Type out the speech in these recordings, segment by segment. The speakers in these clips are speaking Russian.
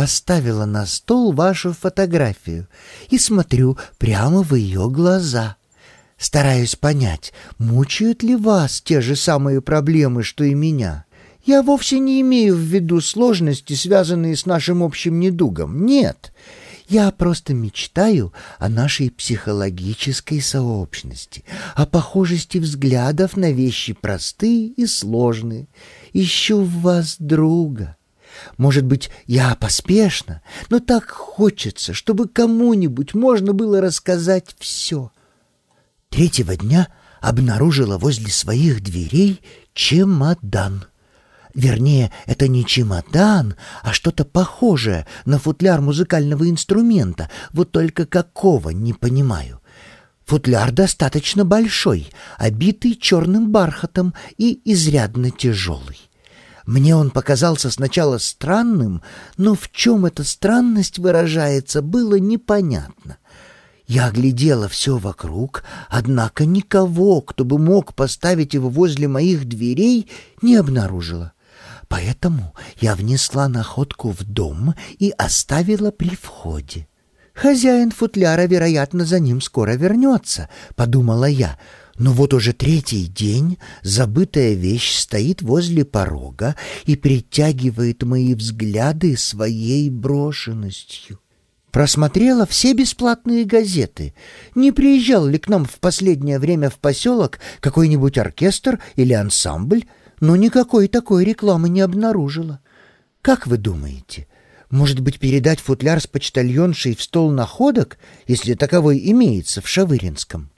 поставила на стол вашу фотографию и смотрю прямо в ее глаза. Стараюсь понять, мучают ли вас те же самые проблемы, что и меня. Я вовсе не имею в виду сложности, связанные с нашим общим недугом. Нет, я просто мечтаю о нашей психологической сообщности, о похожести взглядов на вещи простые и сложные. Ищу в вас друга. Может быть, я поспешно, но так хочется, чтобы кому-нибудь можно было рассказать все. Третьего дня обнаружила возле своих дверей чемодан. Вернее, это не чемодан, а что-то похожее на футляр музыкального инструмента, вот только какого, не понимаю. Футляр достаточно большой, обитый черным бархатом и изрядно тяжелый. Мне он показался сначала странным, но в чем эта странность выражается, было непонятно. Я оглядела все вокруг, однако никого, кто бы мог поставить его возле моих дверей, не обнаружила. Поэтому я внесла находку в дом и оставила при входе. «Хозяин футляра, вероятно, за ним скоро вернется», — подумала я. Но вот уже третий день забытая вещь стоит возле порога и притягивает мои взгляды своей брошенностью. Просмотрела все бесплатные газеты. Не приезжал ли к нам в последнее время в поселок какой-нибудь оркестр или ансамбль, но никакой такой рекламы не обнаружила. Как вы думаете, может быть, передать футляр с почтальоншей в стол находок, если таковой имеется в Шавыринском?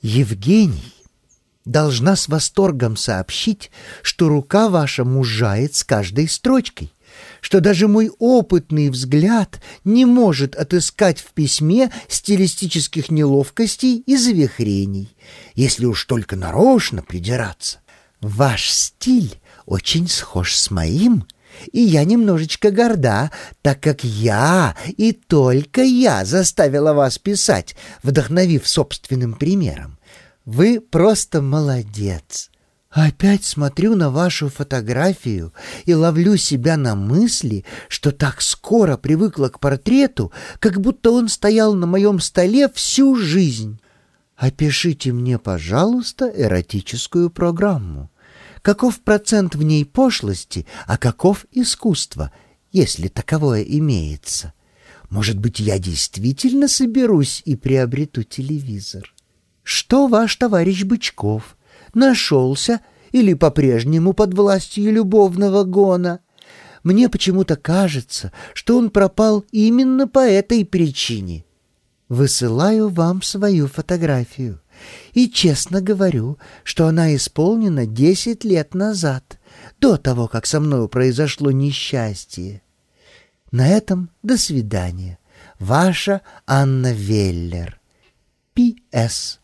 Евгений должна с восторгом сообщить, что рука ваша мужает с каждой строчкой, что даже мой опытный взгляд не может отыскать в письме стилистических неловкостей и завихрений, если уж только нарочно придираться. Ваш стиль очень схож с моим, и я немножечко горда, так как я и только я заставила вас писать, вдохновив собственным примером. Вы просто молодец. Опять смотрю на вашу фотографию и ловлю себя на мысли, что так скоро привыкла к портрету, как будто он стоял на моем столе всю жизнь. Опишите мне, пожалуйста, эротическую программу каков процент в ней пошлости, а каков искусство, если таковое имеется. Может быть, я действительно соберусь и приобрету телевизор. Что ваш товарищ Бычков? Нашелся или по-прежнему под властью любовного гона? Мне почему-то кажется, что он пропал именно по этой причине. Высылаю вам свою фотографию. И честно говорю, что она исполнена десять лет назад, до того, как со мною произошло несчастье. На этом до свидания. Ваша Анна Веллер. П.С.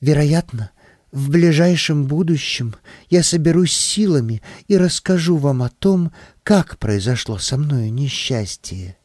Вероятно, в ближайшем будущем я соберусь силами и расскажу вам о том, как произошло со мною несчастье.